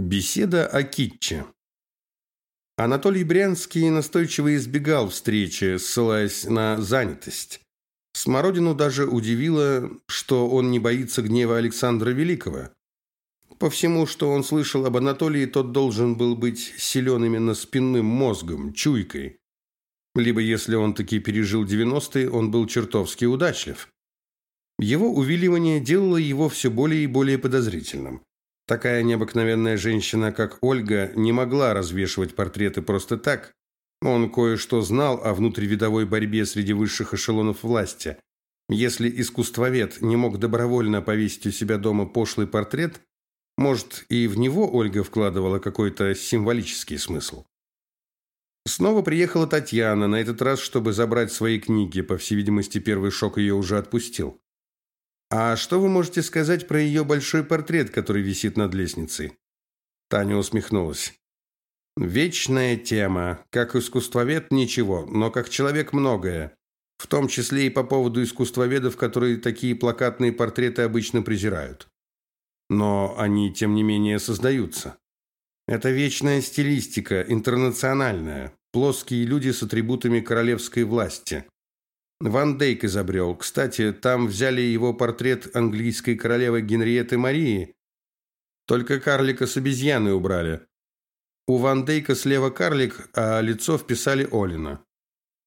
Беседа о Китче. Анатолий Брянский настойчиво избегал встречи, ссылаясь на занятость. Смородину даже удивило, что он не боится гнева Александра Великого. По всему, что он слышал об Анатолии, тот должен был быть силен именно спинным мозгом, чуйкой. Либо, если он таки пережил 90-е, он был чертовски удачлив. Его увиливание делало его все более и более подозрительным. Такая необыкновенная женщина, как Ольга, не могла развешивать портреты просто так. Он кое-что знал о внутривидовой борьбе среди высших эшелонов власти. Если искусствовед не мог добровольно повесить у себя дома пошлый портрет, может, и в него Ольга вкладывала какой-то символический смысл. Снова приехала Татьяна, на этот раз, чтобы забрать свои книги. По всей видимости, первый шок ее уже отпустил. А что вы можете сказать про ее большой портрет, который висит над лестницей? Таня усмехнулась. Вечная тема. Как искусствовед ничего, но как человек многое. В том числе и по поводу искусствоведов, которые такие плакатные портреты обычно презирают. Но они, тем не менее, создаются. Это вечная стилистика, интернациональная. Плоские люди с атрибутами королевской власти. Ван Дейк изобрел. Кстати, там взяли его портрет английской королевы Генриетты Марии. Только карлика с обезьяной убрали. У Ван Дейка слева карлик, а лицо вписали Олина.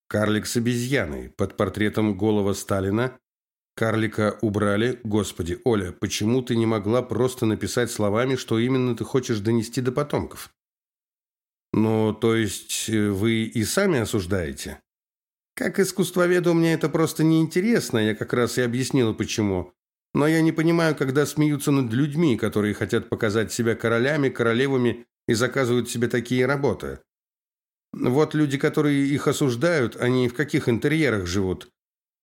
Карлик с обезьяной. Под портретом голова Сталина. Карлика убрали. Господи, Оля, почему ты не могла просто написать словами, что именно ты хочешь донести до потомков? Ну, то есть э, вы и сами осуждаете? Как искусствоведу мне это просто неинтересно, я как раз и объяснила почему. Но я не понимаю, когда смеются над людьми, которые хотят показать себя королями, королевами и заказывают себе такие работы. Вот люди, которые их осуждают, они в каких интерьерах живут?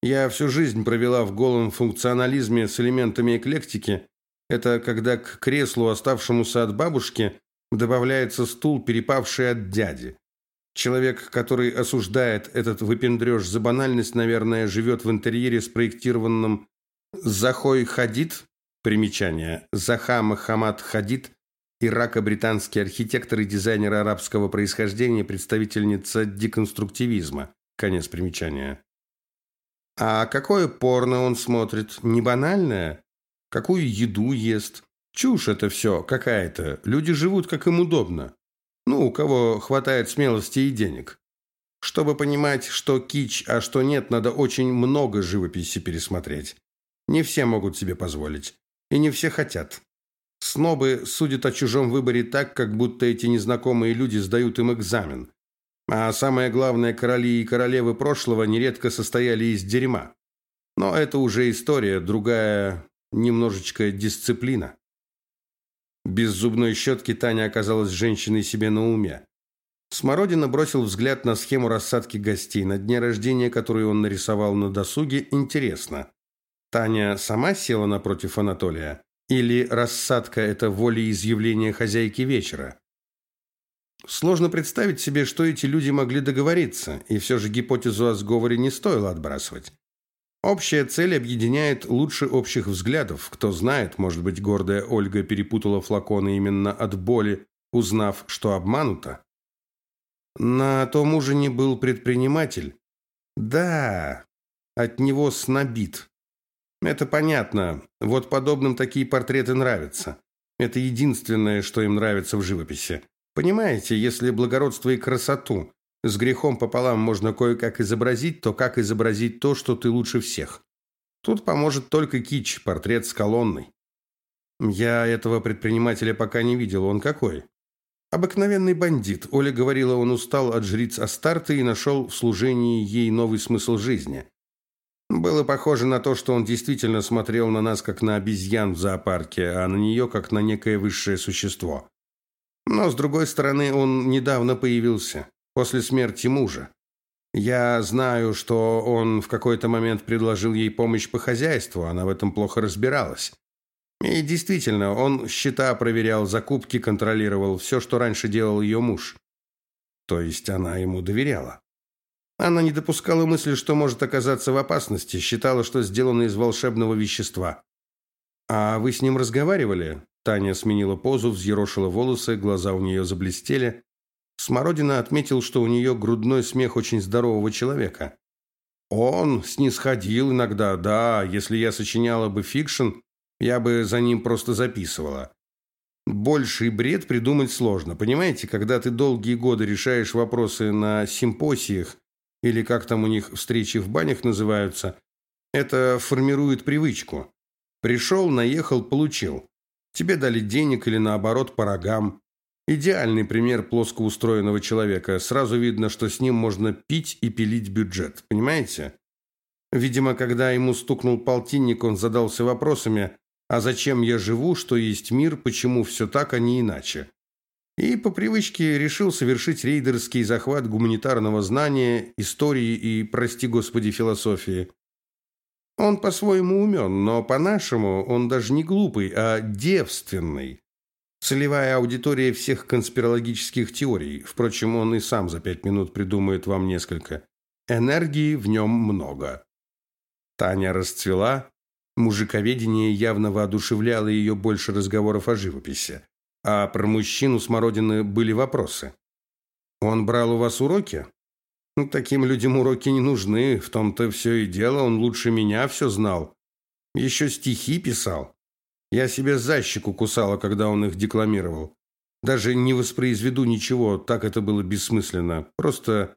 Я всю жизнь провела в голом функционализме с элементами эклектики. Это когда к креслу, оставшемуся от бабушки, добавляется стул, перепавший от дяди. Человек, который осуждает этот выпендреж за банальность, наверное, живет в интерьере, спроектированном Захой Хадид, примечание, Заха Махамад Хадид, ирако-британский архитектор и дизайнер арабского происхождения, представительница деконструктивизма, конец примечания. А какое порно он смотрит? Не банальное? Какую еду ест? Чушь это все какая-то. Люди живут, как им удобно. Ну, у кого хватает смелости и денег. Чтобы понимать, что кич, а что нет, надо очень много живописи пересмотреть. Не все могут себе позволить. И не все хотят. Снобы судят о чужом выборе так, как будто эти незнакомые люди сдают им экзамен. А самое главное, короли и королевы прошлого нередко состояли из дерьма. Но это уже история, другая немножечко дисциплина. Без зубной щетки Таня оказалась женщиной себе на уме. Смородина бросил взгляд на схему рассадки гостей на дне рождения, которую он нарисовал на досуге. Интересно. Таня сама села напротив Анатолия? Или рассадка – это волеизъявление хозяйки вечера? Сложно представить себе, что эти люди могли договориться, и все же гипотезу о сговоре не стоило отбрасывать. Общая цель объединяет лучше общих взглядов. Кто знает, может быть, гордая Ольга перепутала флаконы именно от боли, узнав, что обманута. На том ужине был предприниматель. Да, от него снобит. Это понятно. Вот подобным такие портреты нравятся. Это единственное, что им нравится в живописи. Понимаете, если благородство и красоту с грехом пополам можно кое-как изобразить, то как изобразить то, что ты лучше всех? Тут поможет только кич, портрет с колонной. Я этого предпринимателя пока не видел. Он какой? Обыкновенный бандит. Оля говорила, он устал от жриц Астарты и нашел в служении ей новый смысл жизни. Было похоже на то, что он действительно смотрел на нас как на обезьян в зоопарке, а на нее как на некое высшее существо. Но с другой стороны, он недавно появился после смерти мужа. Я знаю, что он в какой-то момент предложил ей помощь по хозяйству, она в этом плохо разбиралась. И действительно, он счета проверял, закупки контролировал, все, что раньше делал ее муж. То есть она ему доверяла. Она не допускала мысли, что может оказаться в опасности, считала, что сделана из волшебного вещества. А вы с ним разговаривали? Таня сменила позу, взъерошила волосы, глаза у нее заблестели. Смородина отметил, что у нее грудной смех очень здорового человека. Он снисходил иногда, да, если я сочиняла бы фикшн, я бы за ним просто записывала. Больший бред придумать сложно, понимаете, когда ты долгие годы решаешь вопросы на симпосиях или как там у них встречи в банях называются, это формирует привычку. Пришел, наехал, получил. Тебе дали денег или наоборот по рогам. Идеальный пример плоскоустроенного человека. Сразу видно, что с ним можно пить и пилить бюджет. Понимаете? Видимо, когда ему стукнул полтинник, он задался вопросами, а зачем я живу, что есть мир, почему все так, а не иначе. И по привычке решил совершить рейдерский захват гуманитарного знания, истории и, прости господи, философии. Он по-своему умен, но по-нашему он даже не глупый, а девственный. Целевая аудитория всех конспирологических теорий. Впрочем, он и сам за пять минут придумает вам несколько. Энергии в нем много. Таня расцвела. Мужиковедение явно воодушевляло ее больше разговоров о живописи. А про мужчину Смородины были вопросы. «Он брал у вас уроки?» Ну, таким людям уроки не нужны, в том-то все и дело, он лучше меня все знал. Еще стихи писал. Я себе за щеку кусала, когда он их декламировал. Даже не воспроизведу ничего, так это было бессмысленно. Просто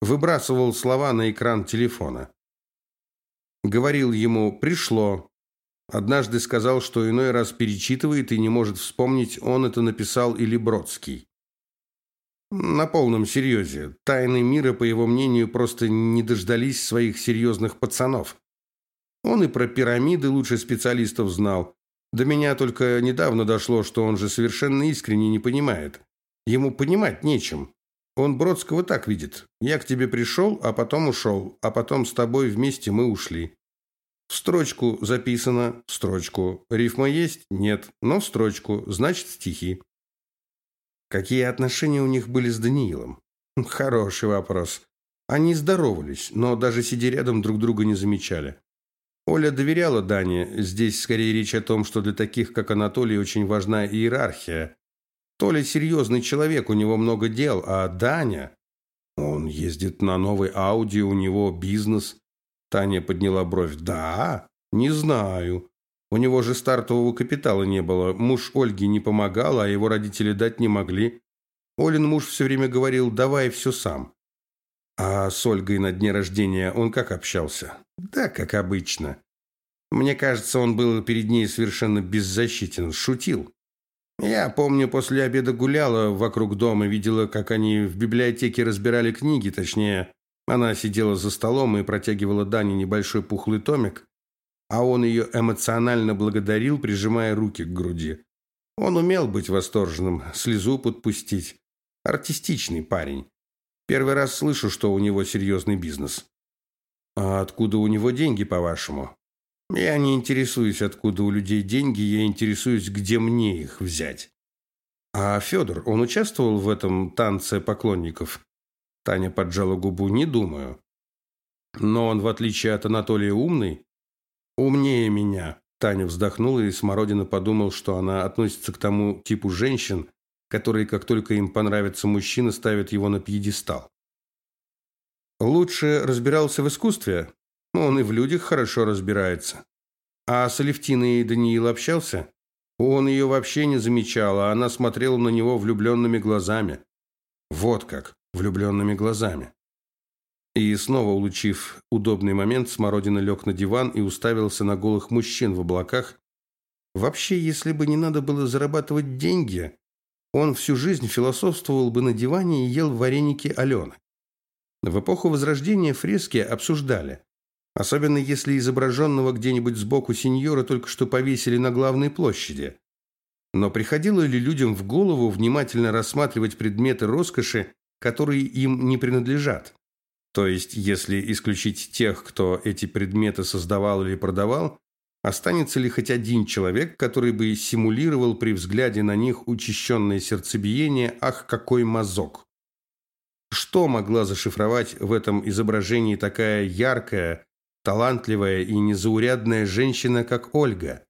выбрасывал слова на экран телефона. Говорил ему «пришло». Однажды сказал, что иной раз перечитывает и не может вспомнить, он это написал или Бродский. На полном серьезе. Тайны мира, по его мнению, просто не дождались своих серьезных пацанов. Он и про пирамиды лучше специалистов знал. До меня только недавно дошло, что он же совершенно искренне не понимает. Ему понимать нечем. Он Бродского так видит. Я к тебе пришел, а потом ушел, а потом с тобой вместе мы ушли. В строчку записано, в строчку. Рифма есть? Нет. Но в строчку, значит стихи. Какие отношения у них были с Даниилом? Хороший вопрос. Они здоровались, но даже сидя рядом друг друга не замечали. Оля доверяла Дане. Здесь скорее речь о том, что для таких, как Анатолий, очень важна иерархия. Толя серьезный человек, у него много дел, а Даня... Он ездит на новой Ауди, у него бизнес. Таня подняла бровь. Да? Не знаю. У него же стартового капитала не было. Муж Ольги не помогал, а его родители дать не могли. Олин муж все время говорил «давай все сам». А с Ольгой на дне рождения он как общался? Да, как обычно. Мне кажется, он был перед ней совершенно беззащитен, шутил. Я помню, после обеда гуляла вокруг дома, видела, как они в библиотеке разбирали книги, точнее, она сидела за столом и протягивала Дане небольшой пухлый томик, а он ее эмоционально благодарил, прижимая руки к груди. Он умел быть восторженным, слезу подпустить. Артистичный парень. Первый раз слышу, что у него серьезный бизнес. А откуда у него деньги, по-вашему? Я не интересуюсь, откуда у людей деньги, я интересуюсь, где мне их взять. А Федор, он участвовал в этом танце поклонников? Таня поджала губу, не думаю. Но он, в отличие от Анатолия, умный. «Умнее меня», – Таня вздохнула, и Смородина подумал, что она относится к тому типу женщин, которые, как только им понравится мужчина, ставят его на пьедестал. Лучше разбирался в искусстве? Он и в людях хорошо разбирается. А с Алевтиной Даниил общался? Он ее вообще не замечал, а она смотрела на него влюбленными глазами. Вот как, влюбленными глазами. И снова улучив удобный момент, Смородина лег на диван и уставился на голых мужчин в облаках. Вообще, если бы не надо было зарабатывать деньги, он всю жизнь философствовал бы на диване и ел вареники Алены. В эпоху Возрождения фрески обсуждали. Особенно если изображенного где-нибудь сбоку сеньора только что повесили на главной площади. Но приходило ли людям в голову внимательно рассматривать предметы роскоши, которые им не принадлежат? То есть, если исключить тех, кто эти предметы создавал или продавал, останется ли хоть один человек, который бы симулировал при взгляде на них учащенное сердцебиение «Ах, какой мазок!». Что могла зашифровать в этом изображении такая яркая, талантливая и незаурядная женщина, как Ольга?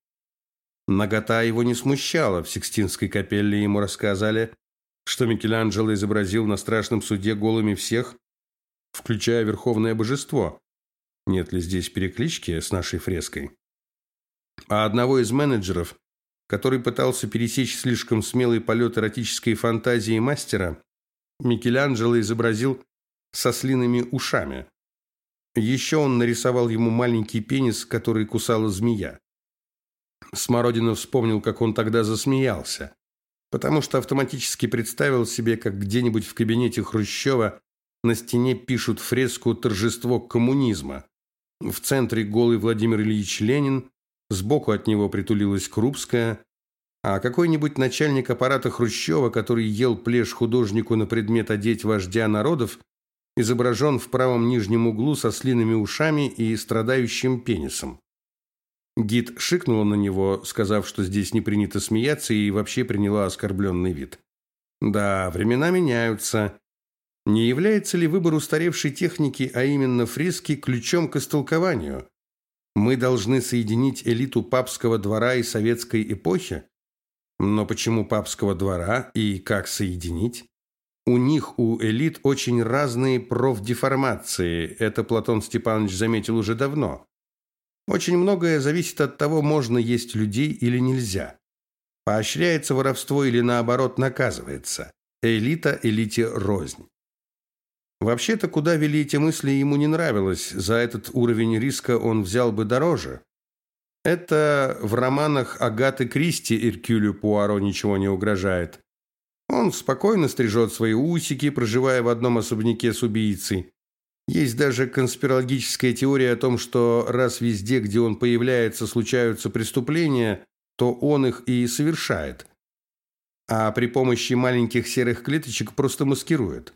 Нагота его не смущала. В Сикстинской капелле ему рассказали, что Микеланджело изобразил на страшном суде голыми всех, включая верховное божество. Нет ли здесь переклички с нашей фреской? А одного из менеджеров, который пытался пересечь слишком смелый полет эротической фантазии мастера, Микеланджело изобразил со слиными ушами. Еще он нарисовал ему маленький пенис, который кусала змея. Смородинов вспомнил, как он тогда засмеялся, потому что автоматически представил себе, как где-нибудь в кабинете Хрущева на стене пишут фреску «Торжество коммунизма». В центре голый Владимир Ильич Ленин, сбоку от него притулилась Крупская, а какой-нибудь начальник аппарата Хрущева, который ел плешь художнику на предмет одеть вождя народов, изображен в правом нижнем углу со слиными ушами и страдающим пенисом. Гид шикнула на него, сказав, что здесь не принято смеяться, и вообще приняла оскорбленный вид. Да, времена меняются. Не является ли выбор устаревшей техники, а именно фрески, ключом к истолкованию? Мы должны соединить элиту папского двора и советской эпохи? Но почему папского двора и как соединить? У них, у элит, очень разные профдеформации. Это Платон Степанович заметил уже давно. Очень многое зависит от того, можно есть людей или нельзя. Поощряется воровство или наоборот наказывается. Элита элите рознь. Вообще-то, куда вели эти мысли, ему не нравилось. За этот уровень риска он взял бы дороже. Это в романах Агаты Кристи Иркюлю Пуаро ничего не угрожает. Он спокойно стрижет свои усики, проживая в одном особняке с убийцей. Есть даже конспирологическая теория о том, что раз везде, где он появляется, случаются преступления, то он их и совершает. А при помощи маленьких серых клеточек просто маскирует.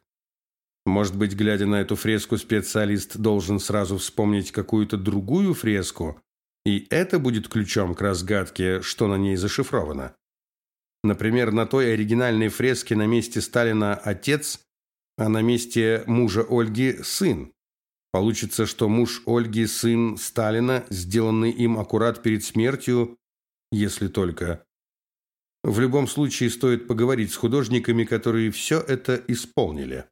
Может быть, глядя на эту фреску, специалист должен сразу вспомнить какую-то другую фреску, и это будет ключом к разгадке, что на ней зашифровано. Например, на той оригинальной фреске на месте Сталина отец – а на месте мужа Ольги сын. Получится, что муж Ольги сын Сталина, сделанный им аккурат перед смертью, если только. В любом случае стоит поговорить с художниками, которые все это исполнили.